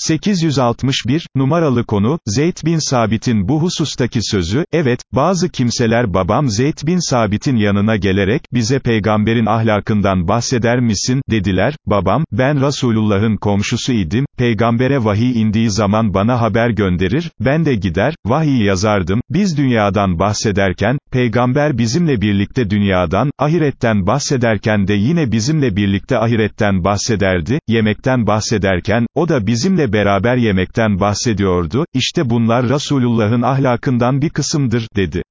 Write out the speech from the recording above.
861, numaralı konu, Zeyd bin Sabit'in bu husustaki sözü, evet, bazı kimseler babam Zeyd bin Sabit'in yanına gelerek, bize peygamberin ahlakından bahseder misin, dediler, babam, ben Resulullah'ın komşusu idim, peygambere vahiy indiği zaman bana haber gönderir, ben de gider, vahiy yazardım, biz dünyadan bahsederken, peygamber bizimle birlikte dünyadan, ahiretten bahsederken de yine bizimle birlikte ahiretten bahsederdi, yemekten bahsederken, o da bizimle beraber yemekten bahsediyordu, işte bunlar Resulullah'ın ahlakından bir kısımdır, dedi.